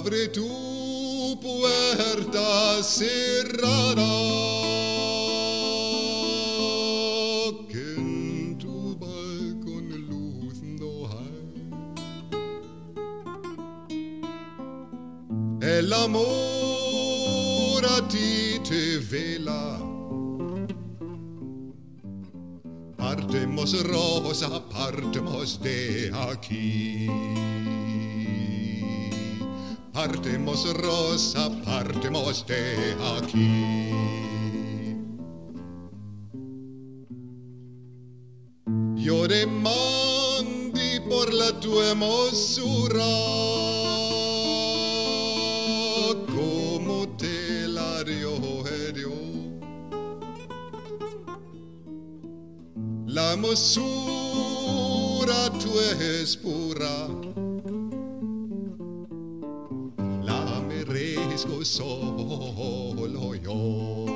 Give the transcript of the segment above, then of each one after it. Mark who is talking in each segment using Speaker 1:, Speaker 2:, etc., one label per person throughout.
Speaker 1: Abre tu puerta cerrada. Que en tu balcón luz no hay. El amor a ti te vela. Partemos rosa, partemos de aquí. Partemos rosa, partemos de aquí. Yo demandé por la tu hermosura, como te la dio eh, Dios. La hermosura tu es pura. Merezco solo yo.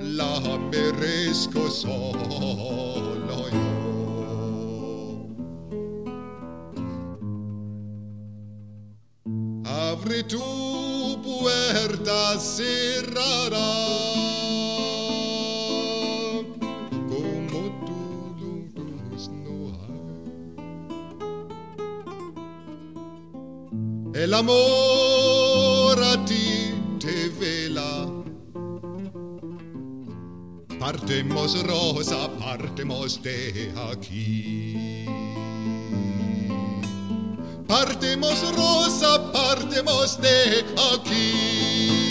Speaker 1: La merezco solo yo. Abre tu puerta cerrada. El amor a ti te vela. Partemos rosa, partemos de aquí. Partemos rosa, partemos de aquí.